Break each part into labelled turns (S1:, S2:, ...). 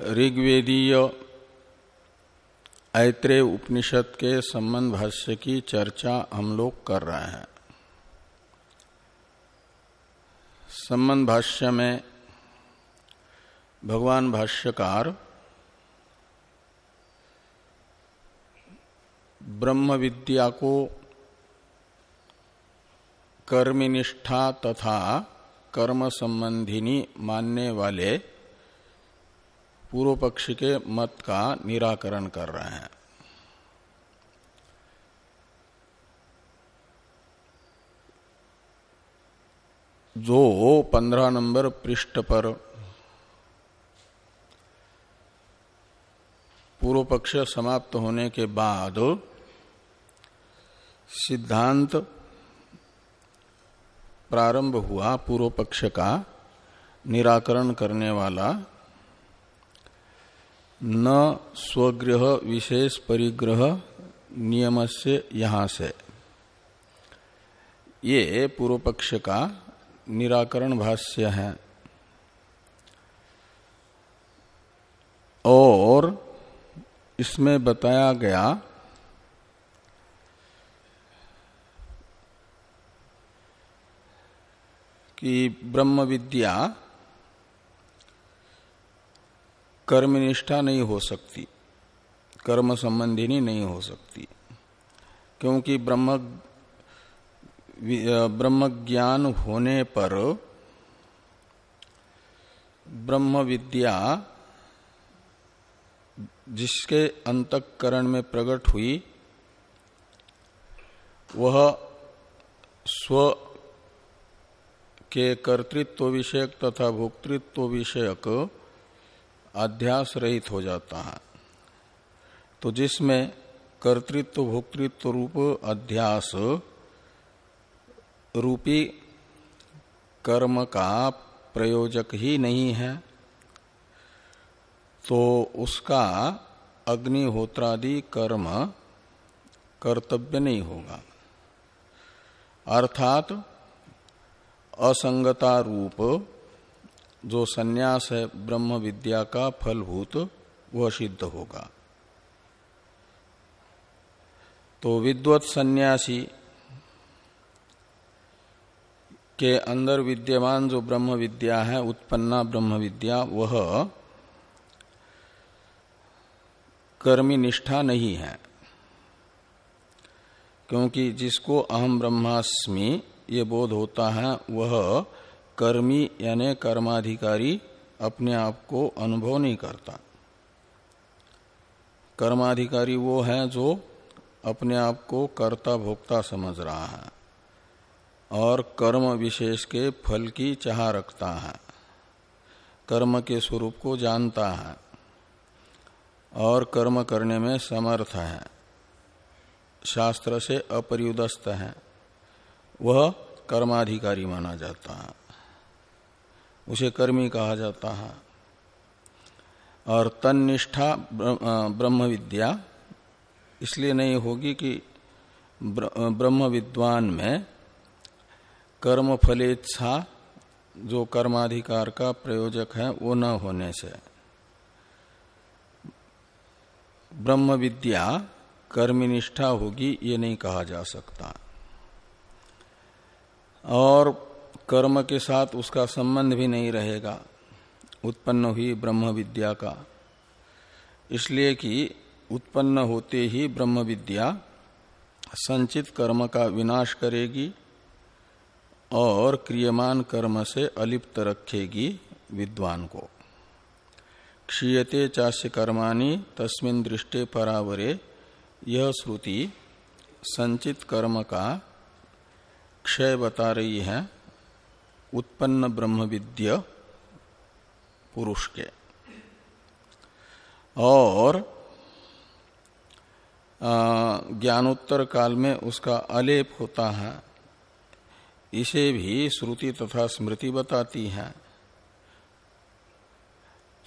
S1: ऋग्वेदीय ऐत्रेय उपनिषद के संबंध भाष्य की चर्चा हम लोग कर रहे हैं। संबंध भाष्य में भगवान भाष्यकार ब्रह्म विद्या को कर्मनिष्ठा तथा कर्म संबंधिनी मानने वाले पूर्व पक्ष के मत का निराकरण कर रहे हैं। जो पंद्रह नंबर पृष्ठ पर पूर्व पक्ष समाप्त होने के बाद सिद्धांत प्रारंभ हुआ पूर्व पक्ष का निराकरण करने वाला न स्वगृह विशेष परिग्रह नियम से यहाँ से ये पूर्व पक्ष का निराकरण भाष्य है। और इसमें बताया गया कि ब्रह्म विद्या कर्मनिष्ठा नहीं हो सकती, कर्म संबंधिनी नहीं हो सकती। क्योंकि ब्रह्म ब्रह्म ज्ञान होने पर ब्रह्म विद्या जिसके अंतकरण में प्रकट हुई, वह स्व के कर्तृत्व विषयक तथा भोक्तृत्व विषयक अध्यास रहित हो जाता है। तो जिसमें कर्तृत्व, भोक्तृत्व रूप, अध्यास रूपी कर्म का प्रयोजक ही नहीं है तो उसका अग्निहोत्रादि कर्म कर्तव्य नहीं होगा। अर्थात असंगता रूप जो सन्यास है ब्रह्म विद्या का फलभूत, वह सिद्ध होगा। तो विद्वत सन्यासी के अंदर विद्यमान जो ब्रह्म विद्या है, उत्पन्ना ब्रह्म विद्या, वह कर्मी निष्ठा नहीं है। क्योंकि जिसको अहम ब्रह्मास्मि ये बोध होता है, वह कर्मी यानी कर्माधिकारी अपने आप को अनुभव नहीं करता। कर्माधिकारी वो है जो अपने आप को कर्ता भोक्ता समझ रहा है और कर्म विशेष के फल की चाह रखता है। कर्म के स्वरूप को जानता है और कर्म करने में समर्थ है। शास्त्र से अपर्युदस्त है। वह कर्माधिकारी माना जाता है। उसे कर्मी कहा जाता है। और तन्निष्ठा ब्रह्म विद्या इसलिए नहीं होगी कि ब्रह्म विद्वान में कर्म फलेच्छा जो कर्माधिकार का प्रयोजक है, वो न होने से। ब्रह्म विद्या कर्मनिष्ठा होगी, ये नहीं कहा जा सकता। और कर्म के साथ उसका संबंध भी नहीं रहेगा। उत्पन्न हुई ब्रह्म विद्या का। इसलिए कि उत्पन्न होते ही ब्रह्म विद्या संचित कर्म का विनाश करेगी और क्रियमान कर्म से अलिप्त रखेगी विद्वान को। क्षीयते चाष्य कर्माणी तस्मिन दृष्टे परावरे यह श्रुति संचित कर्म का क्षय बता रही है। उत्पन्न ब्रह्म विद्य पुरुष के। और ज्ञानोत्तर काल में उसका अलेप होता है। इसे भी श्रुति तथा स्मृति बताती है।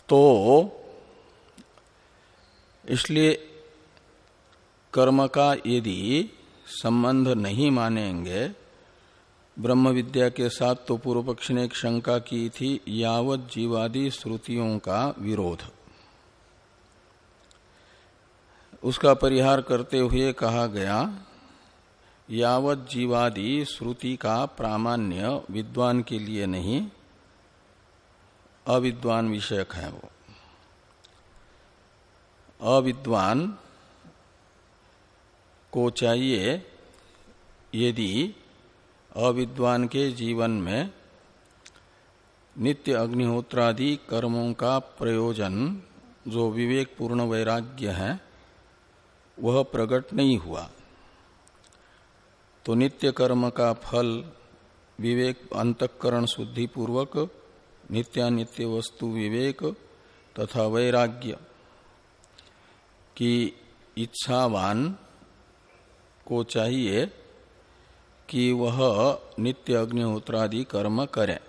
S1: तो इसलिए कर्म का यदि संबंध नहीं मानेंगे ब्रह्म विद्या के साथ तो पूर्व पक्ष ने एक शंका की थी, यावत जीवादि श्रुतियों का विरोध। उसका परिहार करते हुए कहा गया, यावत जीवादि श्रुति का प्रामाण्य विद्वान के लिए नहीं, अविद्वान विषयक है वो। अविद्वान को चाहिए यदि अविद्वान के जीवन में नित्य अग्निहोत्रादि कर्मों का प्रयोजन, जो विवेक पूर्ण वैराग्य है, वह प्रकट नहीं हुआ। तो नित्य कर्म का फल, विवेक, अंतकरण शुद्धि पूर्वक नित्यानित्य वस्तु विवेक तथा वैराग्य की इच्छावान को चाहिए कि वह नित्य अग्निहोत्रादि कर्म करे।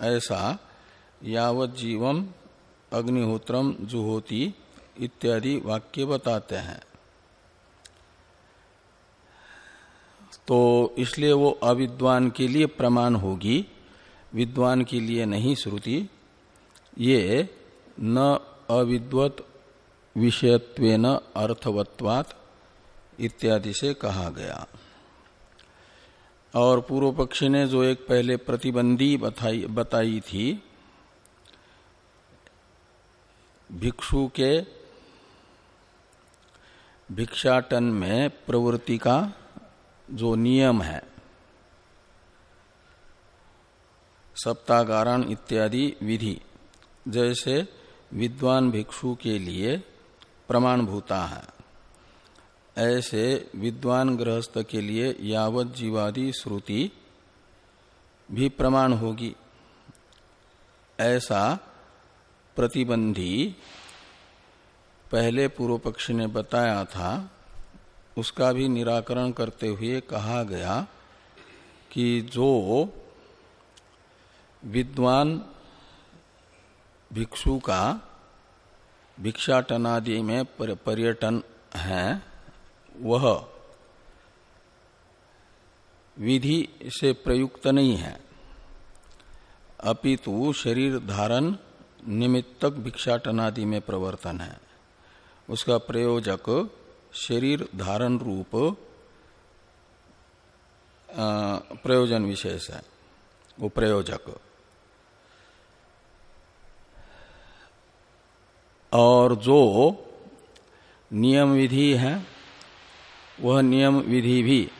S1: ऐसा यावत जीवम अग्निहोत्रम जुहोती इत्यादि वाक्य बताते हैं। तो इसलिए वो अविद्वान के लिए प्रमाण होगी, विद्वान के लिए नहीं श्रुति। ये न अविद्वत विषयत्वेन अर्थवत्वात इत्यादि से कहा गया। और पूर्व पक्षी ने जो एक पहले प्रतिबंधी बताई, बताई थी भिक्षु के भिक्षाटन में प्रवृत्ति का जो नियम है सप्तागारण इत्यादि विधि जैसे विद्वान भिक्षु के लिए प्रमाण भूता है। ऐसे विद्वान गृहस्थ के लिए यावत जीवादि श्रुति भी प्रमाण होगी। ऐसा प्रतिबंधी पहले पूर्व पक्ष ने बताया था, उसका भी निराकरण करते हुए कहा गया कि जो विद्वान भिक्षु का भिक्षाटनादि में पर्यटन है वह विधि से प्रयुक्त नहीं है। अपितु शरीर धारण निमित्तक भिक्षाटनादि में प्रवर्तन है। उसका प्रयोजक शरीर धारण रूप प्रयोजन विशेष है। वो प्रयोजक। और जो नियम विधि है वह नियम विधि भी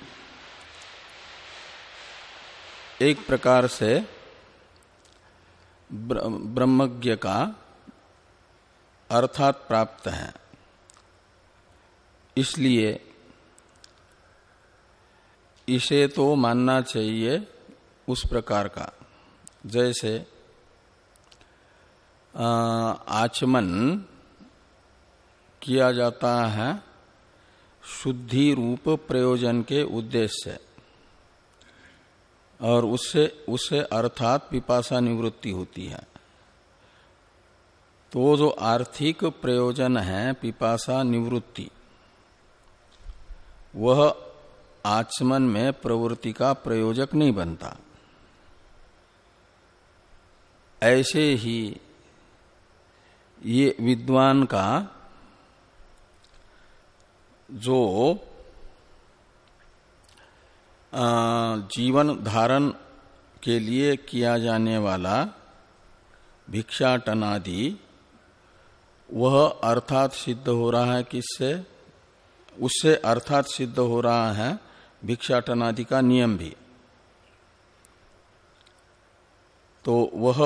S1: एक प्रकार से ब्रह्मज्ञ का अर्थात प्राप्त है। इसलिए इसे तो मानना चाहिए उस प्रकार का। जैसे आचमन किया जाता है शुद्धि रूप प्रयोजन के उद्देश्य से और उससे उससे अर्थात पिपासा निवृत्ति होती है। तो जो आर्थिक प्रयोजन है, पिपासा निवृत्ति, वह आचमन में प्रवृत्ति का प्रयोजक नहीं बनता। ऐसे ही ये विद्वान का जो जीवन धारण के लिए किया जाने वाला भिक्षाटनादि वह अर्थात सिद्ध हो रहा है किससे? उससे अर्थात सिद्ध हो रहा है भिक्षाटनादि का नियम भी। तो वह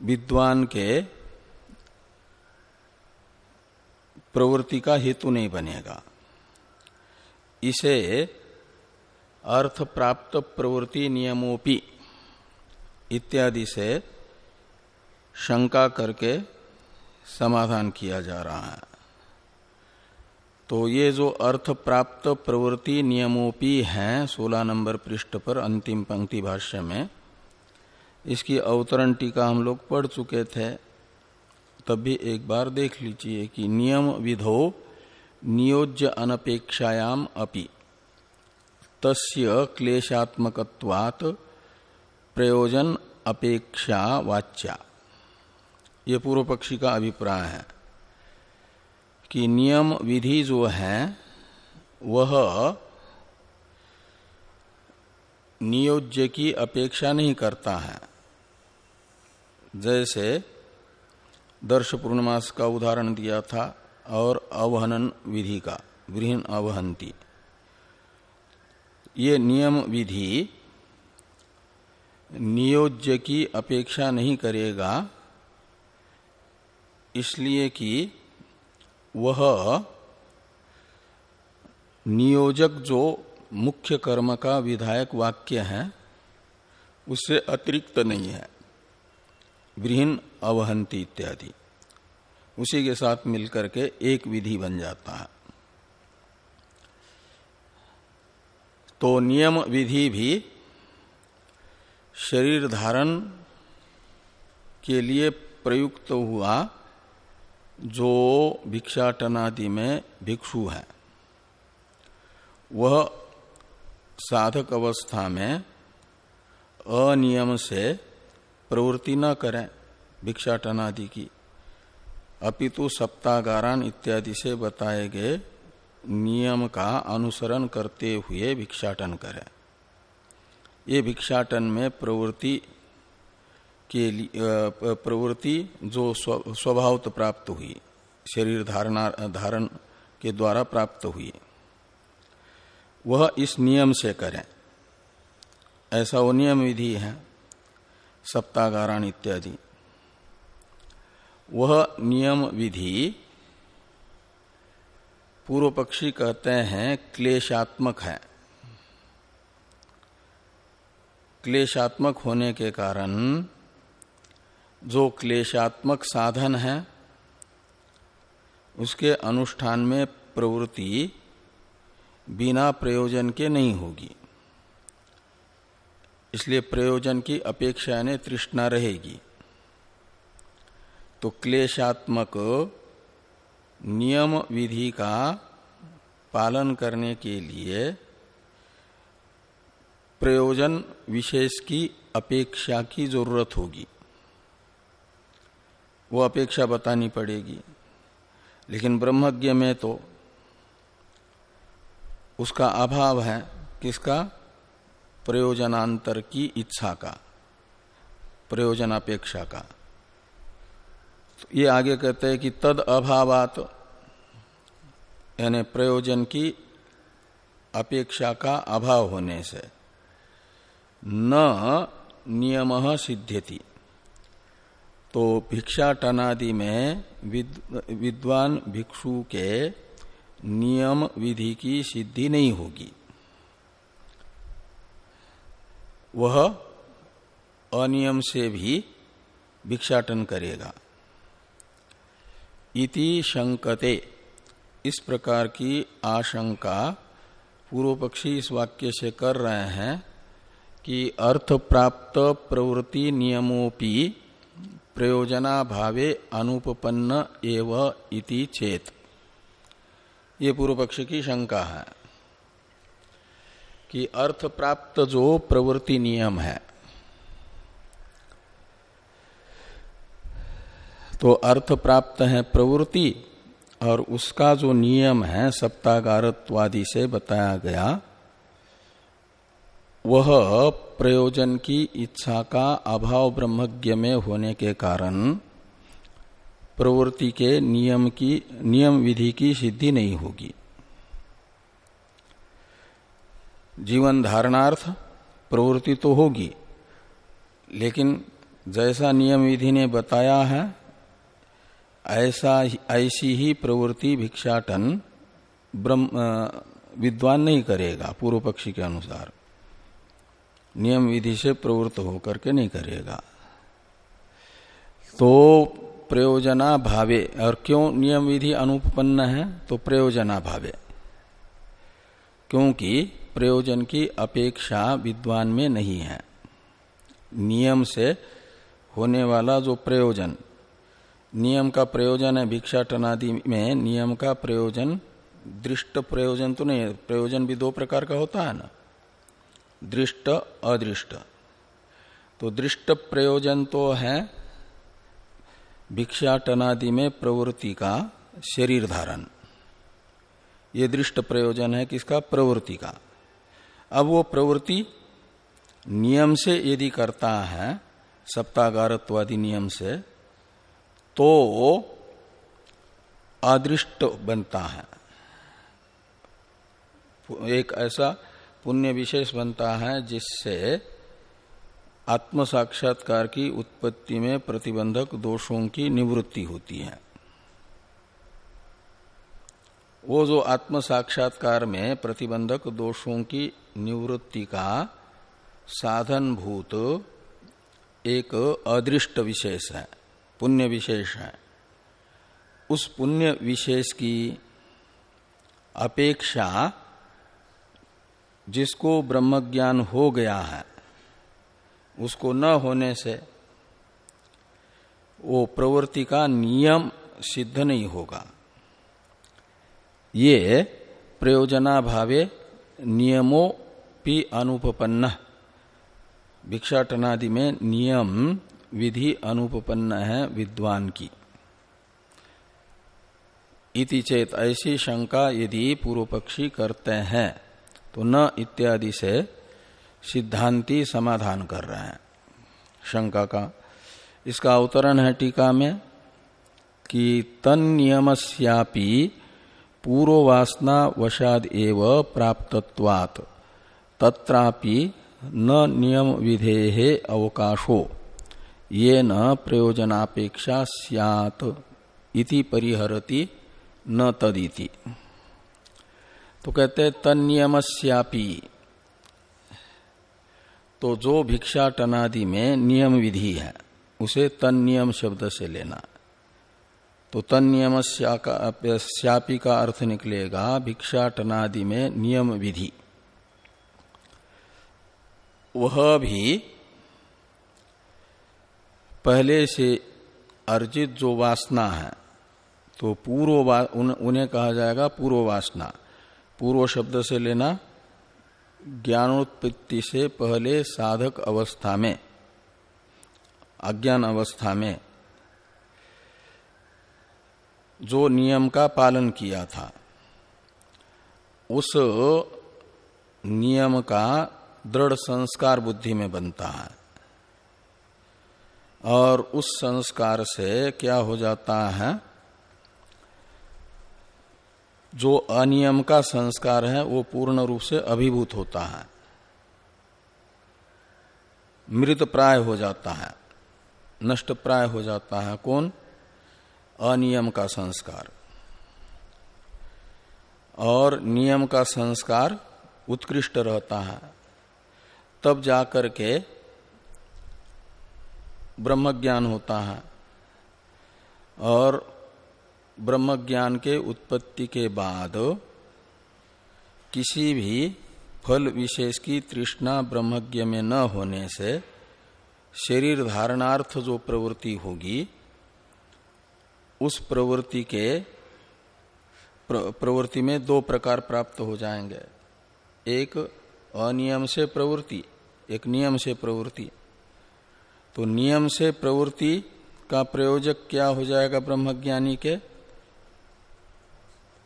S1: विद्वान के प्रवृत्ति का हेतु नहीं बनेगा। इसे अर्थ प्राप्त प्रवृत्ति नियमोपि इत्यादि से शंका करके समाधान किया जा रहा है। तो ये जो अर्थ प्राप्त प्रवृत्ति नियमोपि हैं, सोलह नंबर पृष्ठ पर अंतिम पंक्ति भाष्य में, इसकी अवतरण टीका हम लोग पढ़ चुके थे। तब भी एक बार देख लीजिए कि नियम विधो नियोज्य अनपेक्षायाम अपि। तस्य क्लेशात्मकत्वात् प्रयोजन अपेक्षा वाच्या। ये पूर्व पक्षी का अभिप्राय है कि नियम विधि जो है, वह नियोज्य की अपेक्षा नहीं करता है। जैसे दर्श पूर्णमास का उदाहरण दिया था और अवहनन विधि का गृहण अवहंती। ये नियम विधि नियोज्य की अपेक्षा नहीं करेगा, इसलिए कि वह नियोजक जो मुख्य कर्म का विधायक वाक्य है उससे अतिरिक्त नहीं है। गृहण अवहंती इत्यादि। उसी के साथ मिलकर के एक विधि बन जाता है। तो नियम विधि भी शरीर धारण के लिए प्रयुक्त हुआ जो भिक्षाटनादि में भिक्षु है। वह साधक अवस्था में अनियम से प्रवृत्ति न करें। भिक्षाटनादि की। अपितु सप्तागारान इत्यादि से बताए गए नियम का अनुसरण करते हुए भिक्षाटन करें। ये भिक्षाटन में प्रवृत्ति के प्रवृत्ति जो स्वभाव प्राप्त हुई, शरीर धारणा, धारण के द्वारा प्राप्त हुई, वह इस नियम से करें। ऐसा वो नियम विधि है सप्तागाराण इत्यादि। वह नियम विधि पूर्व पक्षी कहते हैं क्लेशात्मक है। क्लेशात्मक होने के कारण जो क्लेशात्मक साधन है, उसके अनुष्ठान में प्रवृत्ति बिना प्रयोजन के नहीं होगी। इसलिए प्रयोजन की अपेक्षा ने तृष्णा रहेगी। तो क्लेशात्मक नियम विधि का पालन करने के लिए प्रयोजन विशेष की अपेक्षा की ज़रूरत होगी। वो अपेक्षा बतानी पड़ेगी। लेकिन ब्रह्मज्ञ में तो उसका अभाव है किसका? प्रयोजनांतर की इच्छा का, प्रयोजन अपेक्षा का। ये आगे कहते हैं कि तद अभावात यानी प्रयोजन की अपेक्षा का अभाव होने से। न नियम सिद्ध्यति। तो भिक्षाटनादि में विद, विद्वान भिक्षु के नियम विधि की सिद्धि नहीं होगी। वह अनियम से भी भिक्षाटन करेगा। इति शंकते। इस प्रकार की आशंका पूर्व पक्षी इस वाक्य से कर रहे हैं कि अर्थ प्राप्त प्रवृत्ति नियमोपि प्रयोजना भावे अनुपन्न एव इति चेत। ये पूर्व पक्ष की शंका है कि अर्थ प्राप्त जो प्रवृत्ति नियम है तो अर्थ प्राप्त है प्रवृत्ति, और उसका जो नियम है सप्तागारत्वादि से बताया गया, वह प्रयोजन की इच्छा का अभाव ब्रह्मज्ञ में होने के कारण प्रवृत्ति के नियम की, नियम विधि की सिद्धि नहीं होगी। जीवन धारणार्थ प्रवृत्ति तो होगी, लेकिन जैसा नियम विधि ने बताया है ऐसा ऐसी ही प्रवृत्ति भिक्षाटन ब्रह्म विद्वान नहीं करेगा पूर्व पक्षी के अनुसार। नियम विधि से प्रवृत्त होकर के नहीं करेगा। तो प्रयोजना भावे, और क्यों नियम विधि अनुपन्न है? तो प्रयोजना भावे। क्योंकि प्रयोजन की अपेक्षा विद्वान में नहीं है। नियम से होने वाला जो प्रयोजन नियम का प्रयोजन है भिक्षाटनादि में। नियम का प्रयोजन, दृष्ट प्रयोजन तो नहीं, प्रयोजन भी दो प्रकार का होता है ना। दृष्ट, अदृष्ट। तो दृष्ट प्रयोजन तो है भिक्षाटनादि में प्रवृत्ति का शरीर धारण। ये दृष्ट प्रयोजन है किसका? प्रवृत्ति का। अब वो प्रवृत्ति नियम से यदि करता है सप्तागारत्वादि नियम से तो अदृष्ट बनता है। एक ऐसा पुण्य विशेष बनता है जिससे आत्म साक्षात्कार की उत्पत्ति में प्रतिबंधक दोषों की निवृत्ति होती है। वो जो आत्म साक्षात्कार में प्रतिबंधक दोषों की निवृत्ति का साधन भूत एक अदृष्ट विशेष है। पुण्य विशेष है। उस पुण्य विशेष की अपेक्षा जिसको ब्रह्मज्ञान हो गया है, उसको न होने से वो प्रवृत्ति का नियम सिद्ध नहीं होगा। ये प्रयोजना भावे नियमों पी अनुपन्न भिक्षाटनादि में नियम विधि अनुपन्न है विद्वान की। इति चेत ऐसी शंका यदि पूर्व पक्षी करते हैं तो न इत्यादि से सिद्धांति समाधान कर रहे हैं। शंका का इसका अवतरण है टीका में कि तन नियमस्यापि पूर्ववासना वशाद एव प्राप्तत्वात्, तत्रापि न नियम विधेहे अवकाशो। ये न प्रयोजनापेक्षा सियात इति परिहरति न तदिति। तो कहते तन्नियमस्यापि। तो जो भिक्षा टनादि में नियम विधि है, उसे तन्नियम शब्द से लेना। तो तन्नियम श्यापी का अर्थ निकलेगा भिक्षा टनादि में नियम विधि वह भी पहले से अर्जित जो वासना है तो पूर्व उन, उन्हें कहा जाएगा पूर्व वासना। पूर्व शब्द से लेना ज्ञानोत्पत्ति से पहले साधक अवस्था में अज्ञान अवस्था में जो नियम का पालन किया था उस नियम का दृढ़ संस्कार बुद्धि में बनता है। और उस संस्कार से क्या हो जाता है? जो अनियम का संस्कार है, वो पूर्ण रूप से अभिभूत होता है। मृत प्राय हो जाता है। नष्ट प्राय हो जाता है कौन? अनियम का संस्कार। और नियम का संस्कार उत्कृष्ट रहता है। तब जाकर के ब्रह्म ज्ञान होता है और ब्रह्म ज्ञान के उत्पत्ति के बाद किसी भी फल विशेष की तृष्णा ब्रह्मज्ञ में न होने से शरीर धारणार्थ जो प्रवृत्ति होगी, उस प्रवृत्ति के प्रवृत्ति में दो प्रकार प्राप्त हो जाएँगे। एक अनियम से प्रवृत्ति, एक नियम से प्रवृत्ति। तो नियम से प्रवृत्ति का प्रयोजक क्या हो जाएगा ब्रह्मज्ञानी के?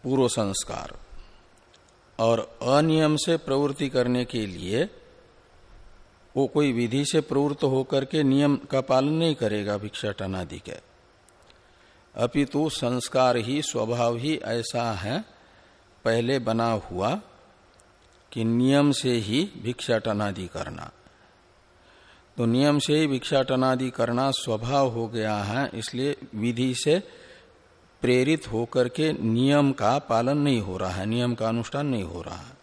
S1: पूर्व संस्कार। और अनियम से प्रवृत्ति करने के लिए वो कोई विधि से प्रवृत्त होकर के नियम का पालन नहीं करेगा भिक्षाटन आदि के। अपितु संस्कार ही, स्वभाव ही ऐसा है, पहले बना हुआ कि नियम से ही भिक्षाटन आदि करना। तो नियम से ही भिक्षाटन आदि करना स्वभाव हो गया है, इसलिए विधि से प्रेरित होकर के नियम का पालन नहीं हो रहा है, नियम का अनुष्ठान नहीं हो रहा है।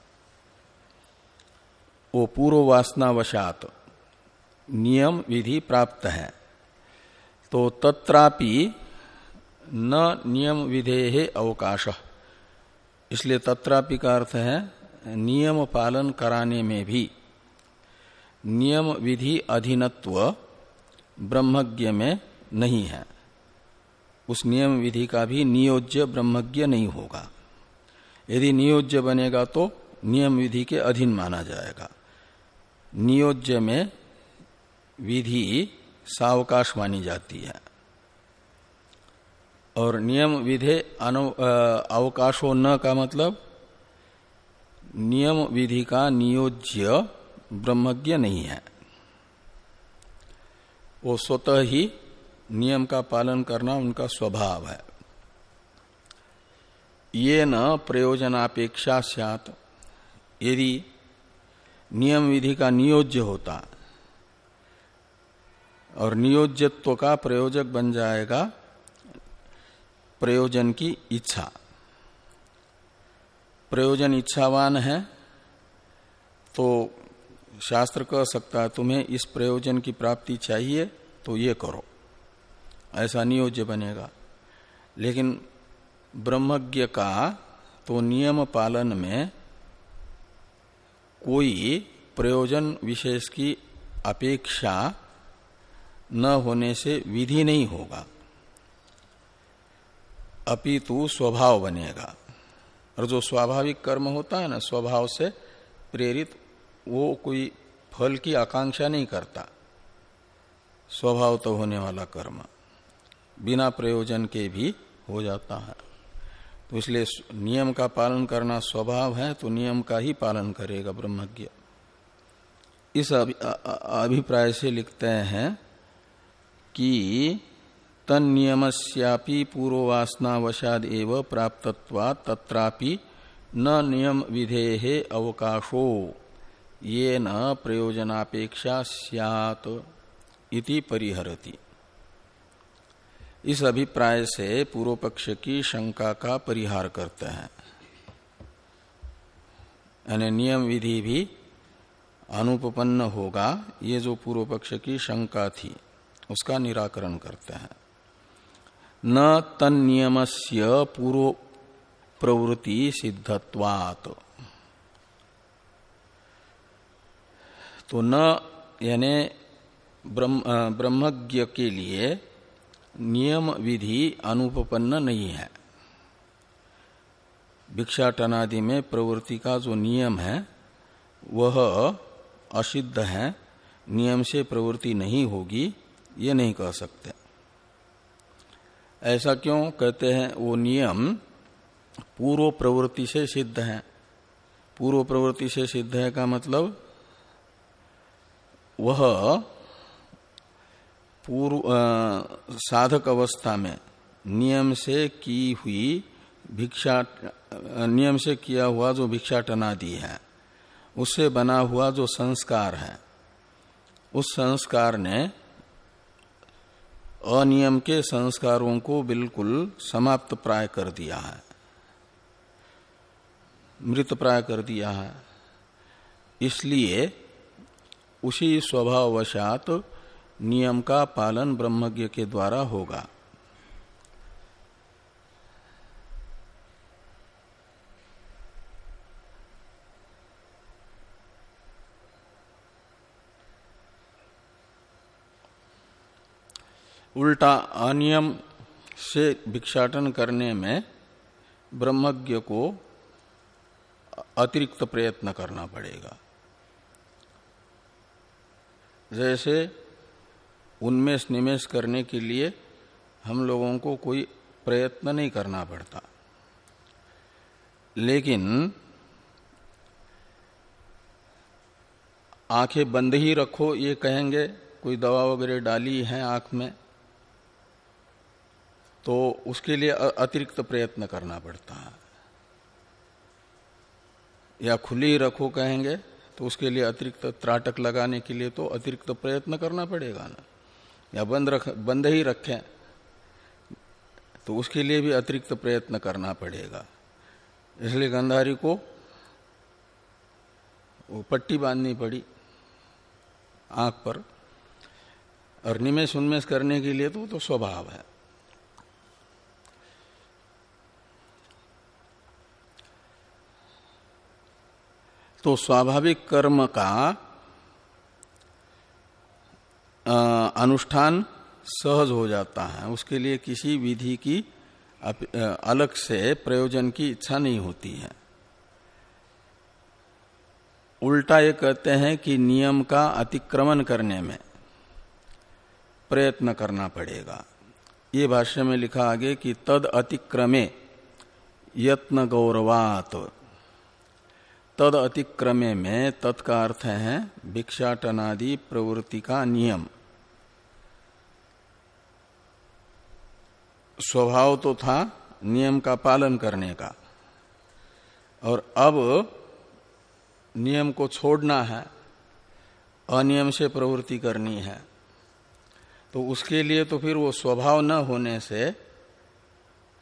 S1: वो पूर्व वासनावशात नियम विधि प्राप्त है। तो तत्रापि न नियम विधेय अवकाश। इसलिए तत्रापि का अर्थ है, नियम पालन कराने में भी। नियम विधि अधीनत्व ब्रह्मज्ञ में नहीं है। उस नियम विधि का भी नियोज्य ब्रह्मज्ञ नहीं होगा। यदि नियोज्य बनेगा तो नियम विधि के अधीन माना जाएगा। नियोज्य में विधि सावकाश मानी जाती है। और नियम विधे अवकाशो न का मतलब नियम विधि का नियोज्य ब्रह्मज्ञ नहीं है। वो स्वतः ही नियम का पालन करना उनका स्वभाव है। ये न प्रयोजनापेक्षा सत यदि नियम विधि का नियोज्य होता और नियोज्यत्व का प्रयोजक बन जाएगा प्रयोजन की इच्छा। प्रयोजन इच्छावान है तो शास्त्र कह सकता है, तुम्हें इस प्रयोजन की प्राप्ति चाहिए तो ये करो। ऐसा नियोज्य बनेगा। लेकिन ब्रह्मज्ञ का तो नियम पालन में कोई प्रयोजन विशेष की अपेक्षा न होने से विधि नहीं होगा। अपितु स्वभाव बनेगा। और जो स्वाभाविक कर्म होता है ना, स्वभाव से प्रेरित वो कोई फल की आकांक्षा नहीं करता। स्वभाव तो होने वाला कर्म, बिना प्रयोजन के भी हो जाता है। तो इसलिए नियम का पालन करना स्वभाव है तो नियम का ही पालन करेगा ब्रह्मज्ञ। इस अभिप्राय से लिखते हैं कि तन नियमस्यापि पूर्ववासनावशाद एव प्राप्तत्वा तत्रापि न नियम विधेहे अवकाशो। ये न प्रयोजनापेक्षा सियात इति परिहरति। इस अभिप्राय से पूर्व पक्ष की शंका का परिहार करते हैं। यानी नियम विधि भी अनुपन्न होगा, ये जो पूर्व पक्ष की शंका थी, उसका निराकरण करते हैं। न तन नियमस्य पूर्व प्रवृत्ति सिद्धत्वात्। तो न, यानी ब्रह्मज्ञ के लिए नियम विधि अनुपन्न नहीं है। भिक्षाटनादि में प्रवृत्ति का जो नियम है, वह असिद्ध है, नियम से प्रवृत्ति नहीं होगी, ये नहीं कह सकते। ऐसा क्यों कहते हैं, वो नियम पूर्व प्रवृत्ति से सिद्ध है। पूर्व प्रवृत्ति से सिद्ध है का मतलब वह पूर्व साधक अवस्था में नियम से की हुई भिक्षा नियम से किया हुआ जो भिक्षाटनादि है, उससे बना हुआ जो संस्कार है, उस संस्कार ने अनियम के संस्कारों को बिल्कुल समाप्त प्राय कर दिया है। मृत प्राय कर दिया है। इसलिए उसी स्वभाववशात नियम का पालन ब्रह्मज्ञ के द्वारा होगा। उल्टा अनियम से भिक्षाटन करने में ब्रह्मज्ञ को अतिरिक्त प्रयत्न करना पड़ेगा। जैसे उनमें निमेश करने के लिए हम लोगों को कोई प्रयत्न नहीं करना पड़ता। लेकिन आँखें बंद ही रखो, ये कहेंगे, कोई दवा वगैरह डाली है आँख में तो उसके लिए अतिरिक्त प्रयत्न करना पड़ता। है या खुली रखो कहेंगे तो उसके लिए अतिरिक्त त्राटक लगाने के लिए तो अतिरिक्त प्रयत्न करना पड़ेगा ना। या बंद रख, बंद ही रखें तो उसके लिए भी अतिरिक्त प्रयत्न करना पड़ेगा। इसलिए गंधारी को वो पट्टी बांधनी पड़ी आँख पर। और निमेश उन्मेष करने के लिए तो वो तो स्वभाव है। तो स्वाभाविक कर्म का अनुष्ठान सहज हो जाता है। उसके लिए किसी विधि की अलग से प्रयोजन की इच्छा नहीं होती है। उल्टा ये कहते हैं कि नियम का अतिक्रमण करने में प्रयत्न करना पड़ेगा। ये भाष्य में लिखा आगे कि तद अतिक्रमे यत्न गौरवात। तद अतिक्रमे में तत्का अर्थ है भिक्षाटनादि प्रवृत्ति का नियम। स्वभाव तो था नियम का पालन करने का। और अब नियम को छोड़ना है, अनियम से प्रवृत्ति करनी है तो उसके लिए तो फिर वो स्वभाव न होने से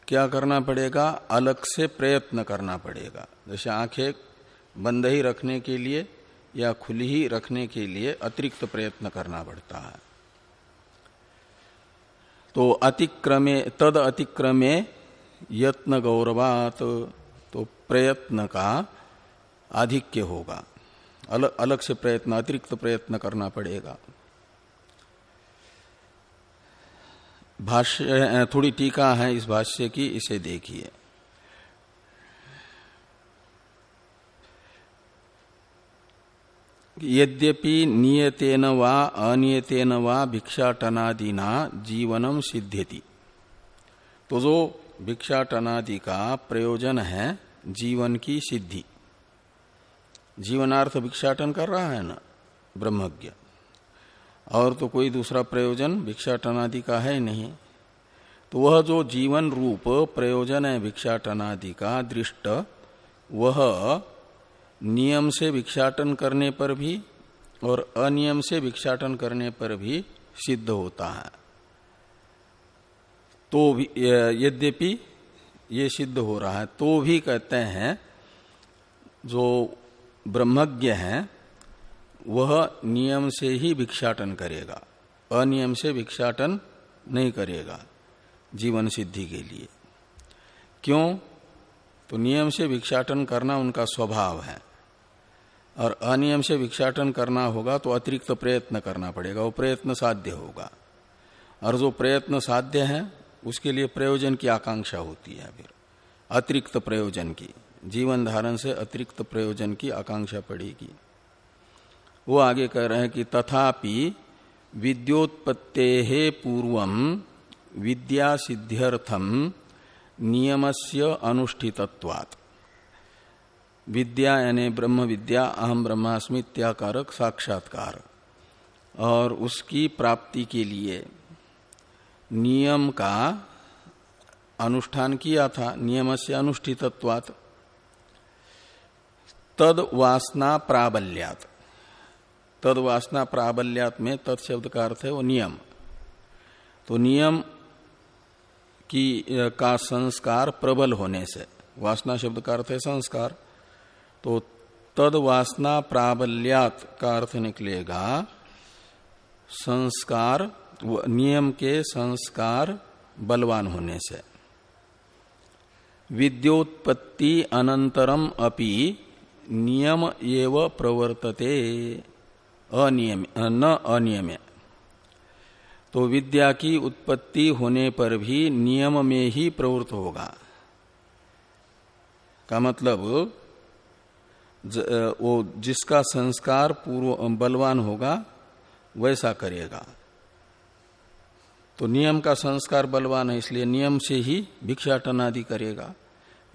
S1: क्या करना पड़ेगा? अलग से प्रयत्न करना पड़ेगा। जैसे आँखें बंद ही रखने के लिए या खुली ही रखने के लिए अतिरिक्त प्रयत्न करना पड़ता है। तो अतिक्रमे, तद अतिक्रमे यत्न गौरवात तो प्रयत्न का आधिक्य होगा। अलग अलग से प्रयत्न, अतिरिक्त प्रयत्न करना पड़ेगा। भाष्य थोड़ी टीका है इस भाष्य की, इसे देखिए। यद्यपि नियतेन वा अनियतेन वा भिक्षाटनादिना जीवनम सिद्ध्यति। तो जो भिक्षाटनादि का प्रयोजन है जीवन की सिद्धि। जीवनार्थ भिक्षाटन कर रहा है ना, ब्रह्मज्ञ। और तो कोई दूसरा प्रयोजन भिक्षाटनादि का है नहीं। तो वह जो जीवन रूप प्रयोजन है भिक्षाटनादि का दृष्ट, वह नियम से भिक्षाटन करने पर भी और अनियम से भिक्षाटन करने पर भी सिद्ध होता है। तो यद्यपि ये सिद्ध हो रहा है तो भी कहते हैं, जो ब्रह्मज्ञ है, वह नियम से ही भिक्षाटन करेगा। अनियम से भिक्षाटन नहीं करेगा जीवन सिद्धि के लिए। क्यों? तो नियम से भिक्षाटन करना उनका स्वभाव है। और अनियम से विक्षाटन करना होगा तो अतिरिक्त प्रयत्न करना पड़ेगा, वो प्रयत्न साध्य होगा। और जो प्रयत्न साध्य है, उसके लिए प्रयोजन की आकांक्षा होती है फिर। अतिरिक्त प्रयोजन की, जीवन धारण से अतिरिक्त प्रयोजन की आकांक्षा पड़ेगी। वो आगे कह रहे हैं कि तथापि विद्योत्पत्ते पूर्व विद्या सिद्ध्यर्थम नियमस्य अनुष्ठितत्वात्। विद्या यानी ब्रह्म विद्या, अहम ब्रह्मास्मि इत्याकारक साक्षात्कार। और उसकी प्राप्ति के लिए नियम का अनुष्ठान किया था नियम से अनुष्ठितत्वात्। तद वासना प्राबल्यात। तद वासना प्राबल्यात में तत्शब्द का अर्थ है वो नियम। तो नियम की, का संस्कार प्रबल होने से, वासना शब्द का अर्थ है संस्कार। तो तद वासना प्राबल्यात का अर्थ निकलेगा, संस्कार नियम के संस्कार बलवान होने से। विद्योत्पत्ति अनंतरम अपि नियम एव प्रवर्तते, अनियम, न अनियम। तो विद्या की उत्पत्ति होने पर भी नियम में ही प्रवृत्त होगा। का मतलब वो जिसका संस्कार पूर्व बलवान होगा, वैसा करेगा। तो नियम का संस्कार बलवान है, इसलिए नियम से ही भिक्षाटन आदि करेगा।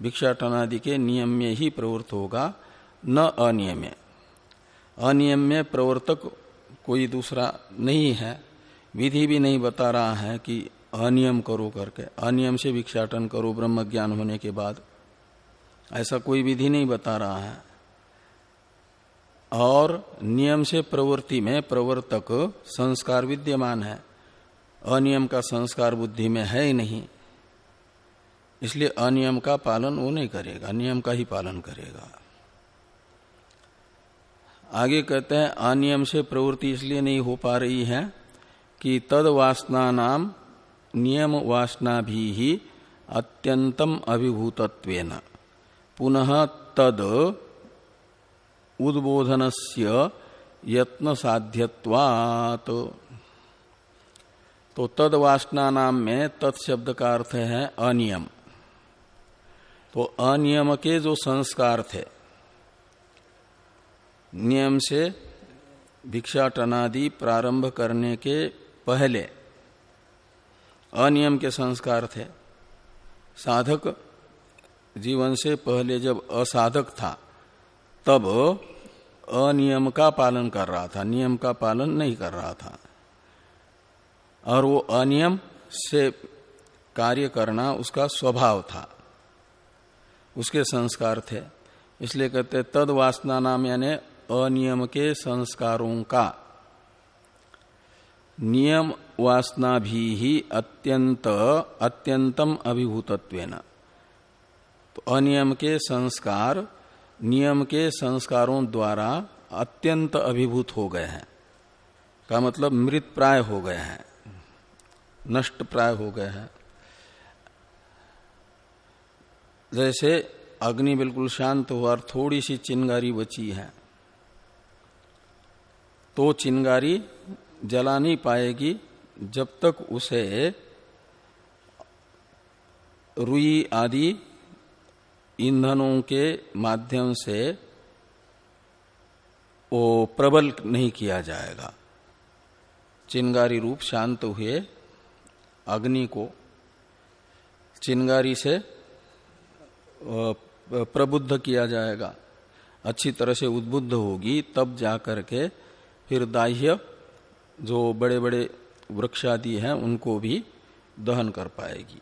S1: भिक्षाटन आदि के नियम में ही प्रवृत्त होगा, न अनियम। अनियम में प्रवर्तक कोई दूसरा नहीं है। विधि भी नहीं बता रहा है कि अनियम करो करके, अनियम से भिक्षाटन करो ब्रह्म ज्ञान होने के बाद। ऐसा कोई विधि नहीं बता रहा है। और नियम से प्रवृत्ति में प्रवर्तक संस्कार विद्यमान है। अनियम का संस्कार बुद्धि में है ही नहीं। इसलिए अनियम का पालन वो नहीं करेगा नियम का ही पालन करेगा। आगे कहते हैं, अनियम से प्रवृत्ति इसलिए नहीं हो पा रही है कि तद वासना नाम नियम वासना भी ही अत्यंतम अभिभूतत्वेन। पुनः तद उद्बोधनस्य यत्न साध्यत्वात तो तद वासना नाम में तत्शब्द का अर्थ है अनियम। तो अनियम के जो संस्कार थे, नियम से भिक्षाटनादि प्रारंभ करने के पहले अनियम के संस्कार थे। साधक जीवन से पहले जब असाधक था तब अनियम का पालन कर रहा था, नियम का पालन नहीं कर रहा था। और वो अनियम से कार्य करना उसका स्वभाव था। उसके संस्कार थे। इसलिए कहते, तद वासना नाम यानी अनियम के संस्कारों का। नियम वासना भी ही अत्यंत, अत्यंतम अभिभूतत्व तो अनियम के संस्कार नियम के संस्कारों द्वारा अत्यंत अभिभूत हो गए हैं। का मतलब मृत प्राय हो गए हैं। नष्ट प्राय हो गए हैं। जैसे अग्नि बिल्कुल शांत हुआ और थोड़ी सी चिंगारी बची है। तो चिंगारी जला नहीं पाएगी जब तक उसे रुई आदि ईंधनों के माध्यम से वो प्रबल नहीं किया जाएगा। चिंगारी रूप शांत हुए अग्नि को। चिंगारी से प्रबुद्ध किया जाएगा। अच्छी तरह से उद्बुद्ध होगी, तब जाकर के फिर दाह्य जो बड़े बड़े वृक्ष आदि हैं, उनको भी दहन कर पाएगी।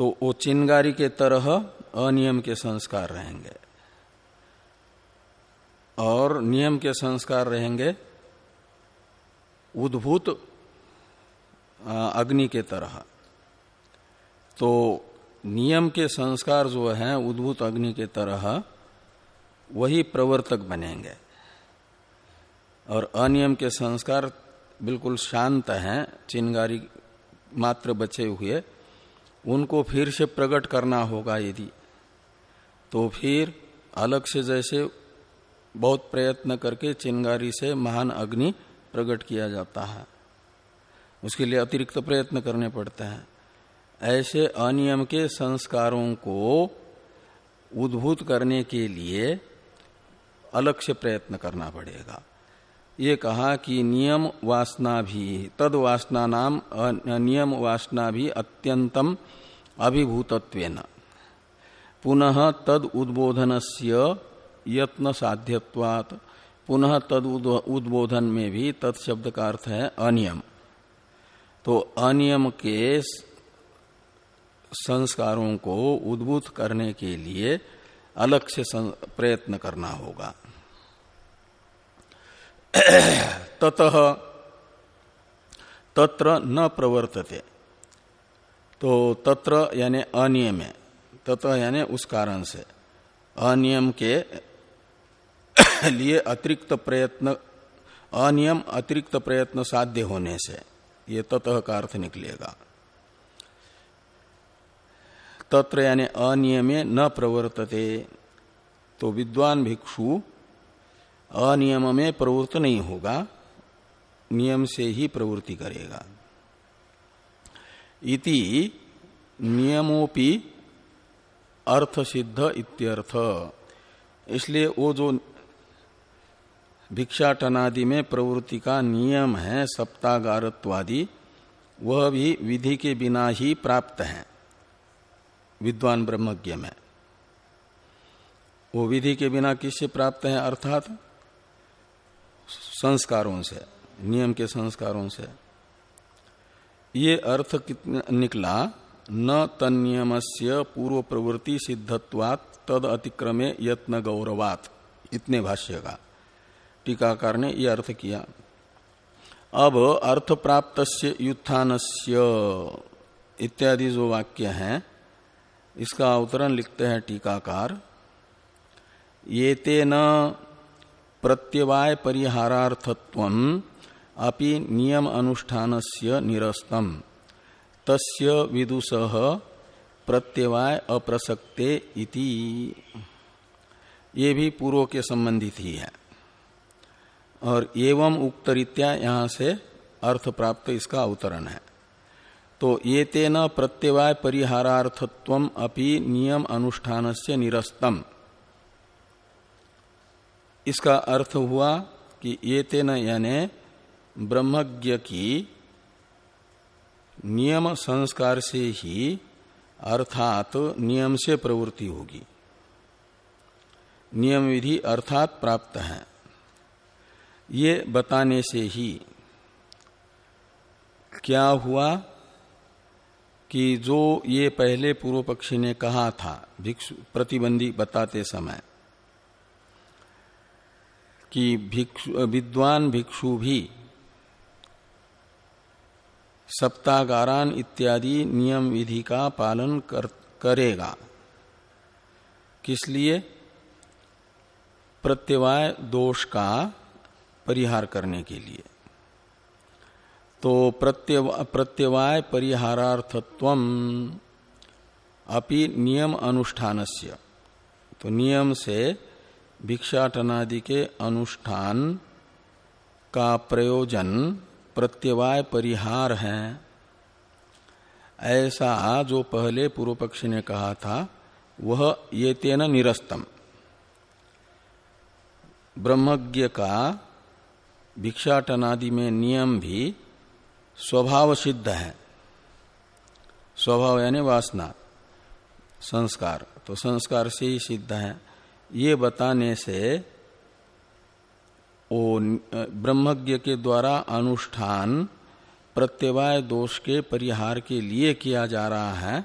S1: तो वो चिंगारी के तरह अनियम के संस्कार रहेंगे। और नियम के संस्कार रहेंगे उद्भूत अग्नि के तरह। तो नियम के संस्कार जो हैं, उद्भूत अग्नि के तरह, वही प्रवर्तक बनेंगे। और अनियम के संस्कार बिल्कुल शांत हैं, चिंगारी मात्र बचे हुए। उनको फिर से प्रकट करना होगा यदि। तो फिर अलग से जैसे बहुत प्रयत्न करके चिंगारी से महान अग्नि प्रकट किया जाता है। उसके लिए अतिरिक्त प्रयत्न करने पड़ते हैं। ऐसे अनियम के संस्कारों को उद्भूत करने के लिए अलग से प्रयत्न करना पड़ेगा। ये कहा कि नियम वासना भी, तद वासना नाम नियम वासना भी अत्यंतम अभिभूतत्व पुनः तद उद्बोधन से यत्न साध्यवात पुनः तद उद्बोधन में भी तत्शब्द का अर्थ है अनियम। तो अनियम के संस्कारों को उद्भूत करने के लिए अलग से, प्रयत्न करना होगा। ततः तत्र न प्रवर्तते। तो तत्र यानी अनियम है ततः यानी उस कारण से। अनियम के लिए अतिरिक्त प्रयत्न, अनियम अतिरिक्त प्रयत्न साध्य होने से ये ततः का अर्थ निकलेगा। तत्र यानी अनियमे न प्रवर्तते तो विद्वान भिक्षु अनियम में प्रवृत्त नहीं होगा, नियम से ही प्रवृत्ति करेगा। इति नियमोपि अर्थ सिद्ध इत्यर्थ। इसलिए वो जो भिक्षाटनादि में प्रवृत्ति का नियम है, सप्तागारत्वादि, वह भी विधि के बिना ही प्राप्त है, विद्वान ब्रह्मज्ञ में। वो विधि के बिना किससे प्राप्त है, अर्थात संस्कारों से, नियम के संस्कारों से। ये अर्थ कितना, निकला? न तनियम से पूर्व प्रवृत्ति सिद्धत्वात तद अतिक्रमे यत्न गौरवात। इतने भाष्य का टीकाकार ने यह अर्थ किया। अब अर्थ प्राप्त युत्थान इत्यादि जो वाक्य हैं, इसका अवतरण लिखते हैं टीकाकार। ये तेन प्रत्यवाय परिहारार्थत्व अपि नियम अनुष्ठान से निरस्तम। तस्य विदुष प्रत्यवाय अप्रसक्ते इति। ये भी पूर्व के संबंधित ही है। और एवं उक्तरीत्या यहाँ से अर्थ प्राप्त इसका अवतरण है। तो ये तेन प्रत्यवाय परिहारार्थत्व अपि नियम अनुष्ठान से निरस्तम। इसका अर्थ हुआ कि ये तेन यानी ब्रह्मज्ञ की नियम संस्कार से ही अर्थात नियम से प्रवृत्ति होगी। नियम विधि अर्थात प्राप्त है। ये बताने से ही क्या हुआ कि जो ये पहले पूर्व पक्षी ने कहा था, भिक्षु प्रतिबंधी बताते समय कि भिक्षु विद्वान भिक्षु भी सप्तागारान इत्यादि नियम विधि का पालन कर, करेगा। किस लिए? प्रत्यवाय दोष का परिहार करने के लिए। तो प्रत्यवा, प्रत्यवाय परिहारार्थत्व अपि नियम अनुष्ठानस्य। तो नियम से भिक्षाटनादि के अनुष्ठान का प्रयोजन प्रत्यवाय परिहार है। ऐसा जो पहले पूर्व पक्षी ने कहा था, वह ये तेन निरस्तम। ब्रह्मज्ञ का भिक्षाटनादि में नियम भी स्वभाव सिद्ध है। स्वभाव यानी वासना, संस्कार। तो संस्कार से ही सिद्ध है। ये बताने से वो ब्रह्मज्ञ के द्वारा अनुष्ठान प्रत्यवाय दोष के परिहार के लिए किया जा रहा है,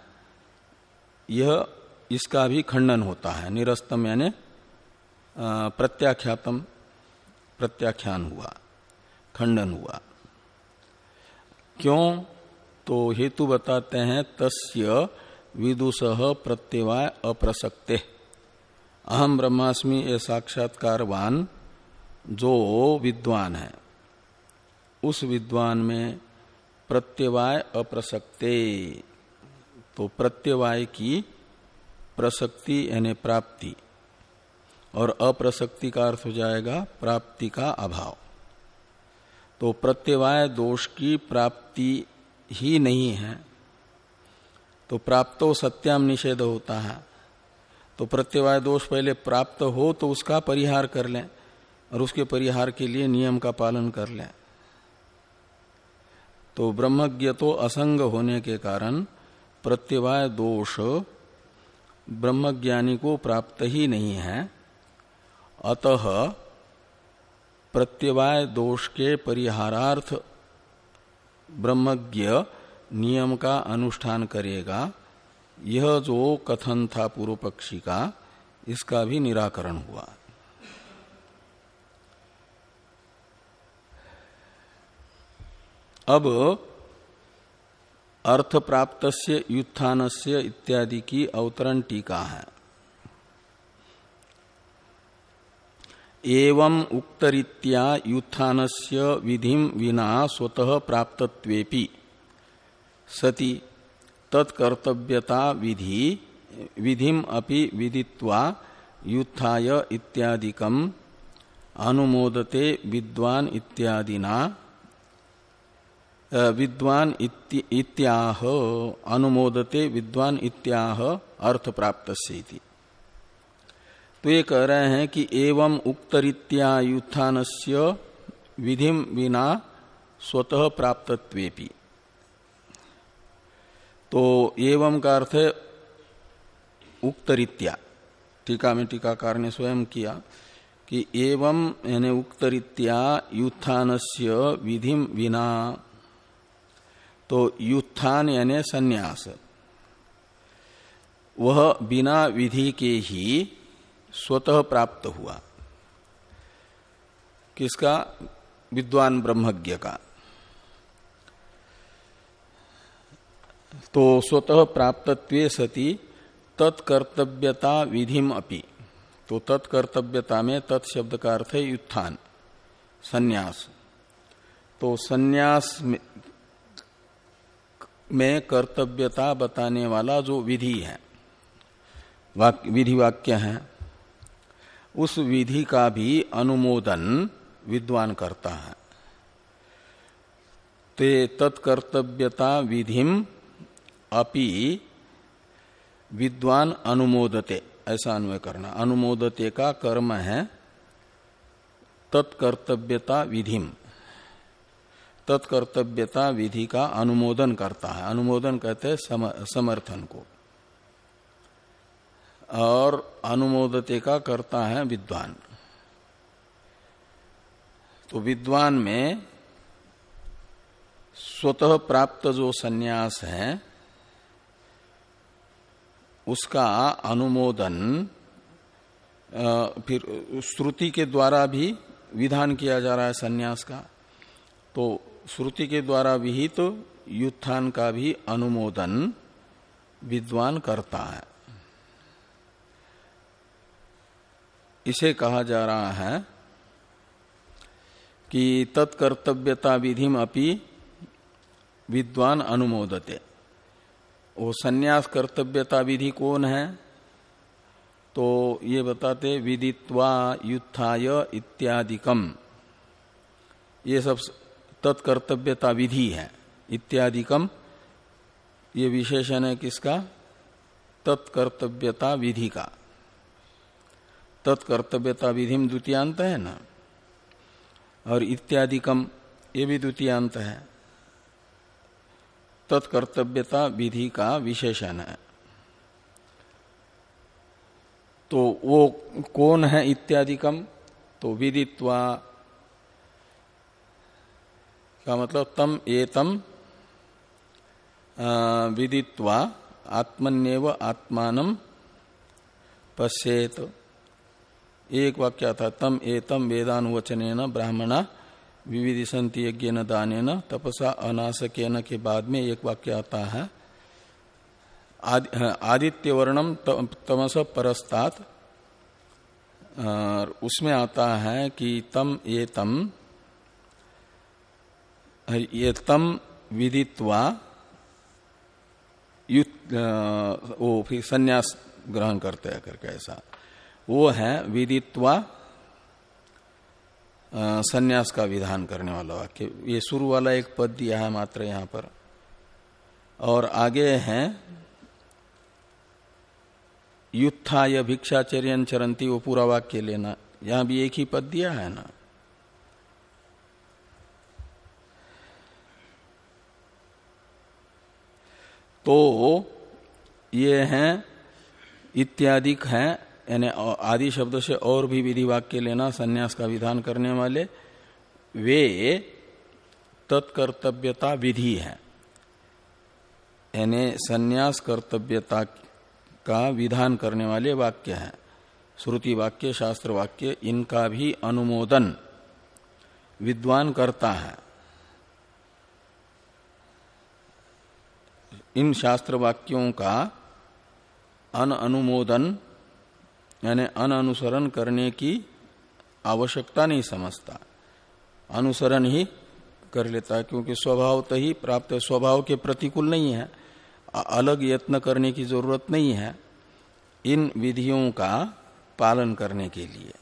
S1: यह इसका भी खंडन होता है। निरस्तम यानी प्रत्याख्यातम, प्रत्याख्यान हुआ, खंडन हुआ। क्यों? तो हेतु बताते हैं, तस्य विदुष प्रत्यवाय अप्रसक्ते। अहम ब्रह्मास्मि ये साक्षात्कारवान, जो विद्वान है। उस विद्वान में प्रत्यवाय अप्रसक्ते। तो प्रत्यवाय की प्रसक्ति यानी प्राप्ति। और अप्रसक्ति का अर्थ हो जाएगा प्राप्ति का अभाव। तो प्रत्यवाय दोष की प्राप्ति ही नहीं है। तो प्राप्तो सत्याम निषेध होता है। तो प्रत्यवाय दोष पहले प्राप्त हो तो उसका परिहार कर लें और उसके परिहार के लिए नियम का पालन कर लें। तो ब्रह्मज्ञ तो असंग होने के कारण प्रत्यवाय दोष ब्रह्मज्ञानी को प्राप्त ही नहीं है। अतः प्रत्यवाय दोष के परिहारार्थ ब्रह्मज्ञ नियम का अनुष्ठान करेगा। यह जो कथन था पूर्व पक्षी का, इसका भी निराकरण हुआ। अब अर्थ प्राप्त युत्थान इत्यादि की अवतरण टीका है। एवं उक्तरीत्या युत्थान विधि विना स्वतः प्राप्तत्वेपि। सति तत्कर्तव्यता विधि, विधिम अपि विदित्वा युत्थाय इत्यादिकम अनुमोदते विद्वान इत्यादिना विद्वान इत्याह, अनुमोदते विद्वान इत्याह अर्थ प्राप्त तो ये कह रहे हैं कि एवं उक्तरीत्या युत्थान विधि विना स्वतः प्राप्तत्वेपि तो एवं का अर्थ है उक्तरीत्या। टीका में टीकाकार ने स्वयं किया कि एवं यानी उक्तरीत्या युत्थान से विधि विना। तो युत्थान यानी संन्यास। वह बिना विधि के ही स्वतः प्राप्त हुआ। किसका? विद्वान ब्रह्मज्ञ का। तो स्वतः प्राप्तत्व सती तत्कर्तव्यता विधिम अपि। तो तत्कर्तव्यता में तत्शब्द का अर्थ है युत्थान संन्यास। तो संन्यास में कर्तव्यता बताने वाला जो विधि है वाक, विधि वाक्य है उस विधि का भी अनुमोदन विद्वान करता है। ते तत्कर्तव्यता विधिम अपि विद्वान अनुमोदते ऐसा अन्वय करना। अनुमोदते का कर्म है तत्कर्तव्यता विधिम। तत्कर्तव्यता विधि का अनुमोदन करता है। अनुमोदन कहते हैं सम, समर्थन को। और अनुमोदते का करता है विद्वान। तो विद्वान में स्वतः प्राप्त जो सन्यास है उसका अनुमोदन फिर श्रुति के द्वारा भी विधान किया जा रहा है सन्यास का। तो श्रुति के द्वारा विहित तो युत्थान का भी अनुमोदन विद्वान करता है। इसे कहा जा रहा है कि तत्कर्तव्यता विधिम अपि विद्वान अनुमोदते। वो संन्यास कर्तव्यता विधि कौन है? तो ये बताते, विदित्वा युत्थाय इत्यादिकम। ये सब तत्कर्तव्यता विधि है, इत्यादिकम। ये विशेषण है किसका? तत्कर्तव्यता विधि का। तत्कर्तव्यता विधि में द्वितीयांत है ना? और इत्यादिकम, ये भी द्वितीयांत है। तत्कर्तव्यता विधि का विशेषण है। तो वो कौन है इत्यादिकम? तो विदित्वा। का मतलब? तम एतम विदित्वा, आत्मन्यव आत्मान पश्येत। एक वाक्य था, तम एतम वेदानुवचन ब्राह्मणा विविधिशंति यज्ञ न दान तपसा अनाशकेन के बाद में एक वाक्य आता है। आदित्य वर्णम तमस परस्तात। उसमें आता है कि तम ये तम ये तम विदित्वा वो फिर संन्यास ग्रहण करते हैं करके ऐसा। वो है विदित्वा संन्यास का विधान करने वाला वाक्य। ये शुरू वाला एक पद दिया है मात्र यहाँ पर। और आगे है, युत्थाय भिक्षाचर्य चरंती वो पूरा वाक्य लेना। यहाँ भी एक ही पद दिया है ना। तो ये हैं, इत्यादिक है यानी आदि शब्द से और भी विधि वाक्य लेना संन्यास का विधान करने वाले, वे तत्कर्तव्यता विधि है। यानी संन्यास कर्तव्यता का विधान करने वाले वाक्य हैं। श्रुति वाक्य, शास्त्र वाक्य, इनका भी अनुमोदन विद्वान करता है। इन शास्त्र वाक्यों का अन अनुमोदन यानी अन अनुसरण करने की आवश्यकता नहीं समझता। अनुसरण ही कर लेता है क्योंकि स्वभाव तो ही प्राप्त स्वभाव के प्रतिकूल नहीं है। अलग यत्न करने की ज़रूरत नहीं है इन विधियों का पालन करने के लिए।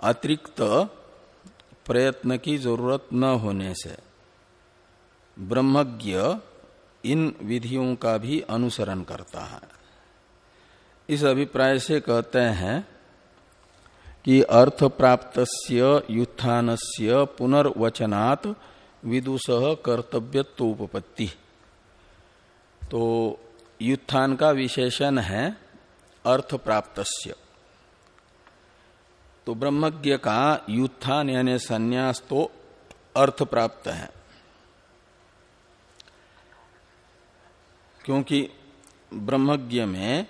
S1: अतिरिक्त प्रयत्न की ज़रूरत न होने से ब्रह्मज्ञ इन विधियों का भी अनुसरण करता है। इस अभिप्राय से कहते हैं कि अर्थ प्राप्त युत्थान से पुनर्वचनात् विदुष कर्तव्यत्वोपत्ति तो युत्थान का विशेषण है अर्थ प्राप्त तो ब्रह्मज्ञ का युत्थान यानी संन्यास तो अर्थ प्राप्त है। क्योंकि ब्रह्मज्ञ में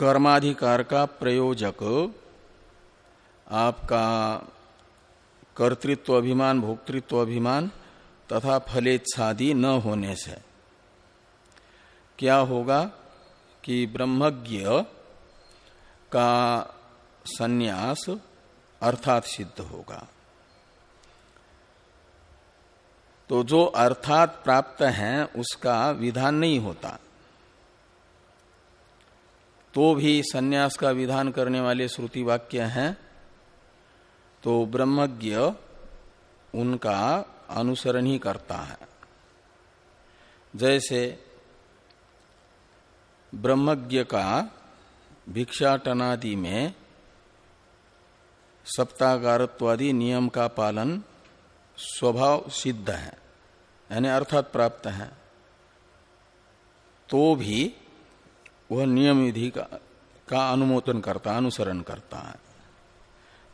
S1: कर्माधिकार का प्रयोजक, आपका कर्तृत्व अभिमान, भोक्तृत्व अभिमान तथा फलेच्छादि न होने से। क्या होगा कि ब्रह्मज्ञ का सन्यास अर्थात सिद्ध होगा। तो जो अर्थात प्राप्त है, उसका विधान नहीं होता। तो भी सन्यास का विधान करने वाले श्रुति वाक्य हैं। तो ब्रह्मज्ञ उनका अनुसरण ही करता है। जैसे ब्रह्मज्ञ का भिक्षाटनादि में सप्ताहकारत्वादि नियम का पालन स्वभाव सिद्ध है, यानी अर्थात प्राप्त है। तो भी वह नियम विधि का, का अनुमोदन करता अनुसरण करता है।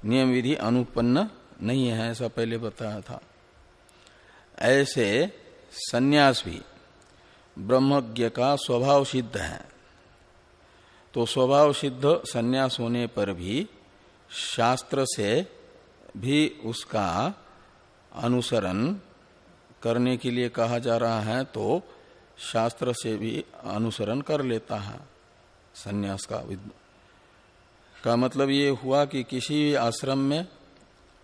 S1: नियम विधि अनुपन्न नहीं है ऐसा पहले बताया था। ऐसे सन्यास भी ब्रह्मज्ञ का स्वभाव सिद्ध है। तो स्वभाव सिद्ध सन्यास होने पर भी शास्त्र से भी उसका अनुसरण करने के लिए कहा जा रहा है तो शास्त्र से भी अनुसरण कर लेता है, सन्यास का का मतलब ये हुआ कि किसी आश्रम में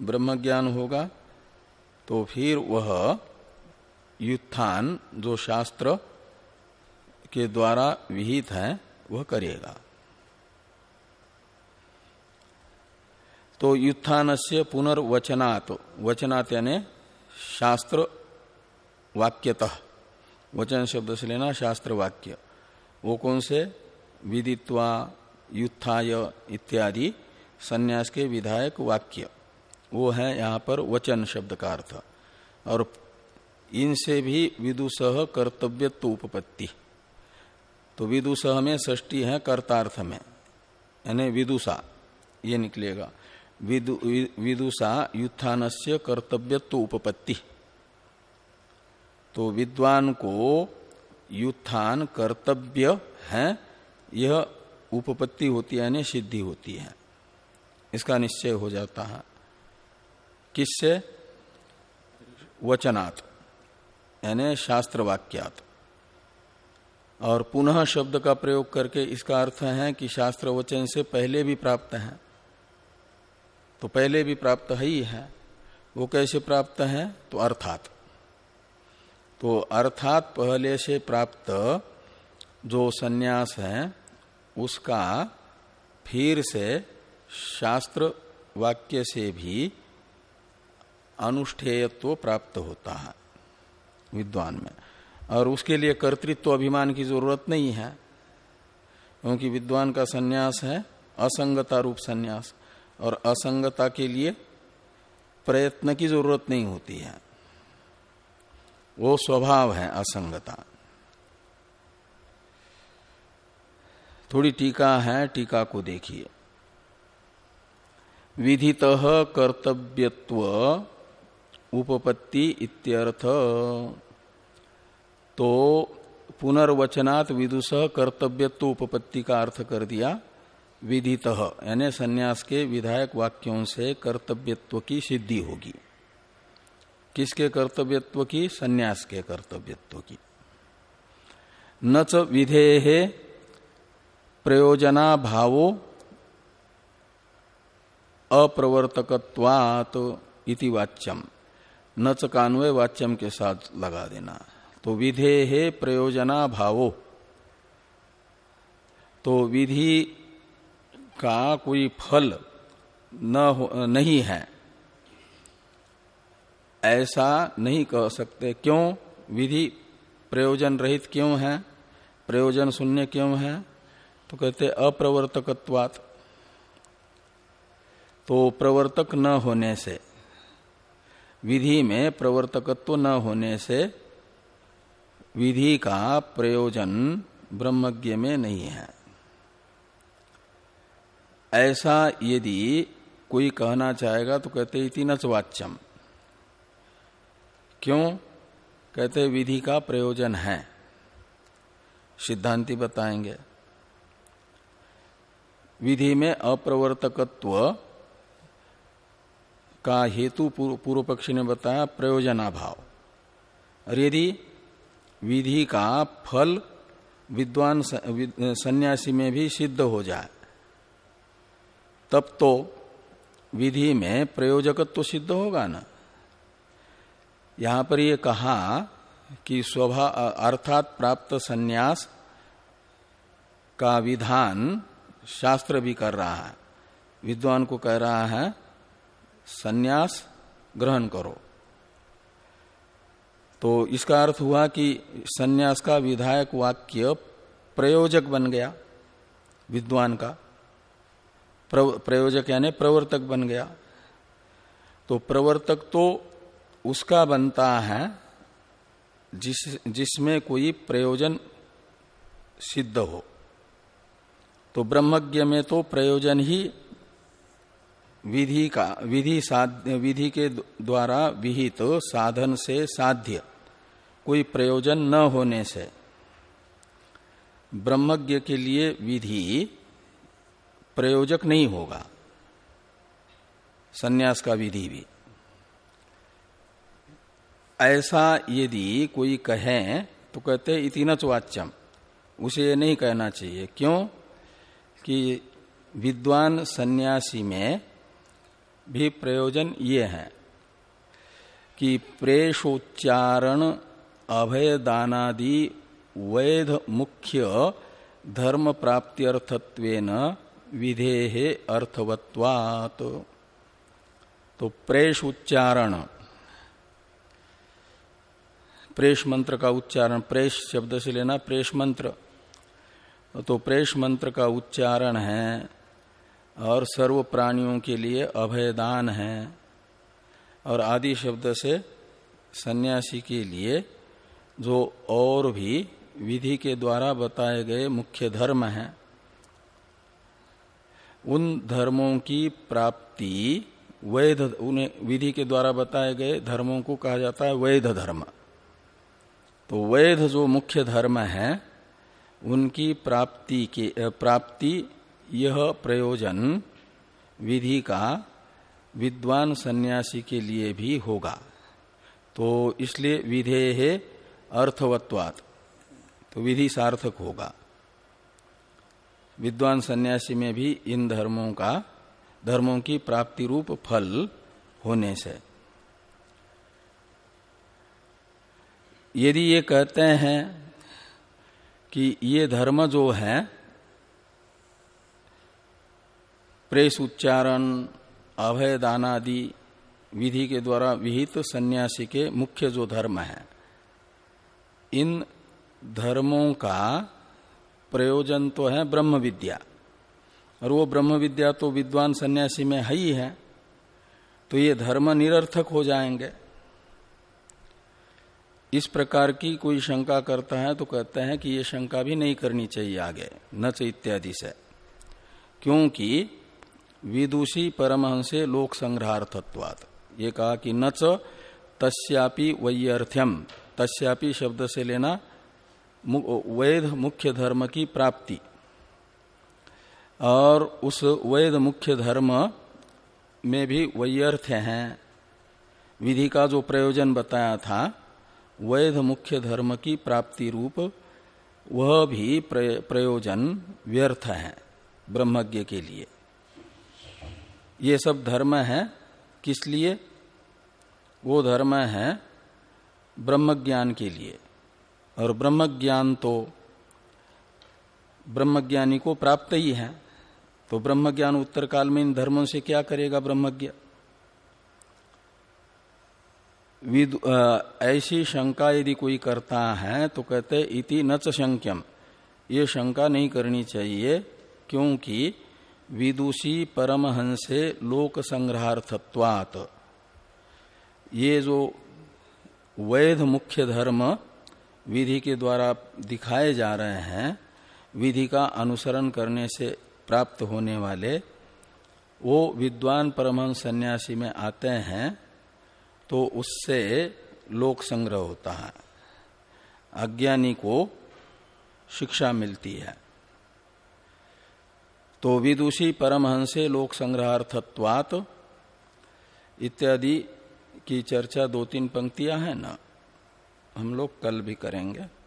S1: ब्रह्म ज्ञान होगा तो फिर वह युत्थान जो शास्त्र के द्वारा विहित है, वह करेगा। तो युत्थान से पुनर्वचनात्, वचनात् यानी शास्त्र वाक्यतः। वचन शब्द से लेना शास्त्र वाक्य वो कौन से? विदित्वा युत्थाय इत्यादि संन्यास के विधायक वाक्य। वो है यहाँ पर वचन शब्द का अर्थ। और इनसे भी विदुषह कर्तव्यत्व उपपत्ति तो विदुषह में षष्टी है कर्तार्थ में। यानी विदुषा ये निकलेगा। विदु, विदुषा युत्थान से कर्तव्यत्व उपपत्ति तो विद्वान को युत्थान कर्तव्य है, यह उपपत्ति होती है, यानी सिद्धि होती है। इसका निश्चय हो जाता है। किससे? वचनात्, यानी शास्त्र वाक्यात और पुनः शब्द का प्रयोग करके इसका अर्थ है कि शास्त्र वचन से पहले भी प्राप्त है। तो पहले भी प्राप्त है ही है। वो कैसे प्राप्त है? तो अर्थात तो अर्थात पहले से प्राप्त जो सन्यास है, उसका फिर से शास्त्र वाक्य से भी अनुष्ठेयत्व प्राप्त होता है विद्वान में। और उसके लिए कर्तृत्व अभिमान की ज़रूरत नहीं है, क्योंकि विद्वान का सन्यास है, असंगता रूप सन्यास, और असंगता के लिए प्रयत्न की ज़रूरत नहीं होती है। वो स्वभाव है असंगता। थोड़ी टीका है, टीका को देखिए। विधित कर्तव्यत्व उपपत्ति इत्यर्थ। तो पुनर्वचनात् विदुष कर्तव्यत्व उपपत्ति का अर्थ कर दिया। विधित, यानी संन्यास के विधायक वाक्यों से कर्तव्यत्व की सिद्धि होगी। किसके कर्तव्यत्व की? सन्यास के कर्तव्यत्व की। न च विधे प्रयोजना भावो अप्रवर्तकत्वात इति वाच्यम। न च कान्वय वाच्यम के साथ लगा देना। तो विधे है प्रयोजना भावो तो विधि का कोई फल न हो, नहीं है। ऐसा नहीं कह सकते। क्यों? विधि प्रयोजन रहित क्यों है? प्रयोजन शून्य क्यों है? तो कहते अप्रवर्तकत्वात। तो प्रवर्तक न होने से, विधि में प्रवर्तकत्व न होने से विधि का प्रयोजन ब्रह्मज्ञ में नहीं है। ऐसा यदि कोई कहना चाहेगा तो कहते इति नचवाच्यम क्यों कहते विधि का प्रयोजन है? सिद्धांति बताएँगे। विधि में अप्रवर्तकत्व का हेतु पूर्व पक्षी ने बताया, प्रयोजनाभाव। और यदि विधि का फल विद्वान सन्यासी में भी सिद्ध हो जाए, तब तो विधि में प्रयोजकत्व सिद्ध होगा ना? यहाँ पर यह कहा कि स्वभा, अर्थात प्राप्त सन्यास का विधान शास्त्र भी कर रहा है। विद्वान को कह रहा है, सन्यास ग्रहण करो। तो इसका अर्थ हुआ कि सन्यास का विधायक वाक्य प्रयोजक बन गया, विद्वान का। प्रयोजक यानी प्रवर्तक बन गया। तो प्रवर्तक तो उसका बनता है जिस, जिसमें कोई प्रयोजन सिद्ध हो। तो ब्रह्मज्ञ में तो प्रयोजन ही विधि का, विधि साध्य, विधि के द्वारा विहित तो साधन से साध्य कोई प्रयोजन न होने से ब्रह्मज्ञ के लिए विधि प्रयोजक नहीं होगा। सन्यास का विधि भी। ऐसा यदि कोई कहे तो कहते इति वाच्यम। उसे नहीं कहना चाहिए। क्यों? कि विद्वान सन्यासी में भी प्रयोजन ये है कि प्रेषोच्चारण अभय दानादि वैध मुख्य धर्म प्राप्त्यर्थत्वेन विधेहे अर्थवत्वात्। तो प्रेष उच्चारण प्रेष मंत्र का उच्चारण, प्रेष शब्द से लेना प्रेष मंत्र। तो प्रेष मंत्र का उच्चारण है, और सर्व प्राणियों के लिए अभयदान है, और आदि शब्द से सन्यासी के लिए जो और भी विधि के द्वारा बताए गए मुख्य धर्म हैं, उन धर्मों की प्राप्ति वैध, उन्हें विधि के द्वारा बताए गए धर्मों को कहा जाता है वैध धर्म। तो वैध जो मुख्य धर्म है, उनकी प्राप्ति के प्राप्ति, यह प्रयोजन विधि का विद्वान सन्यासी के लिए भी होगा। तो इसलिए विधेय अर्थवत्वात। तो विधि सार्थक होगा। विद्वान सन्यासी में भी इन धर्मों का, धर्मों की प्राप्ति रूप फल होने से। यदि ये कहते हैं कि ये धर्म जो है, प्रेस उच्चारण अभय दानादि विधि के द्वारा विहित सन्यासी के मुख्य जो धर्म है, इन धर्मों का प्रयोजन तो है ब्रह्म विद्या। और वो ब्रह्म विद्या तो विद्वान सन्यासी में है ही है तो ये धर्म निरर्थक हो जाएँगे। इस प्रकार की कोई शंका करता है तो कहते हैं कि ये शंका भी नहीं करनी चाहिए आगे नच इत्यादि से। क्योंकि विदुषी परमहंसे लोक संग्रहार्थत्वात ये कहा कि नच तस्यापि वैयर्थ्यम तस्यापि शब्द से लेना वैध मुख्य धर्म की प्राप्ति। और उस वैध मुख्य धर्म में भी वैयर्थ हैं। विधि का जो प्रयोजन बताया था वैध मुख्य धर्म की प्राप्ति रूप, वह भी प्रयोजन व्यर्थ है ब्रह्मज्ञ के लिए। ये सब धर्म है, किस लिए? वो धर्म है ब्रह्म ज्ञान के लिए। और ब्रह्म ज्ञान तो ब्रह्मज्ञानी को प्राप्त ही है। तो ब्रह्म ज्ञान उत्तर काल में इन धर्मों से क्या करेगा ब्रह्मज्ञ? ऐसी शंका यदि कोई करता है तो कहते इति नच शंक्यम। ये शंका नहीं करनी चाहिए, क्योंकि विदुषी परमहंसे लोक संग्रहार्थत्वात ये जो वैध मुख्य धर्म विधि के द्वारा दिखाए जा रहे हैं, विधि का अनुसरण करने से प्राप्त होने वाले वो विद्वान परमहंस सन्यासी में आते हैं तो उससे लोक संग्रह होता है। अज्ञानी को शिक्षा मिलती है। तो विदुषी परमहंसे लोक संग्रहार्थत्वात इत्यादि की चर्चा दो तीन पंक्तियाँ हैं ना। हम लोग कल भी करेंगे।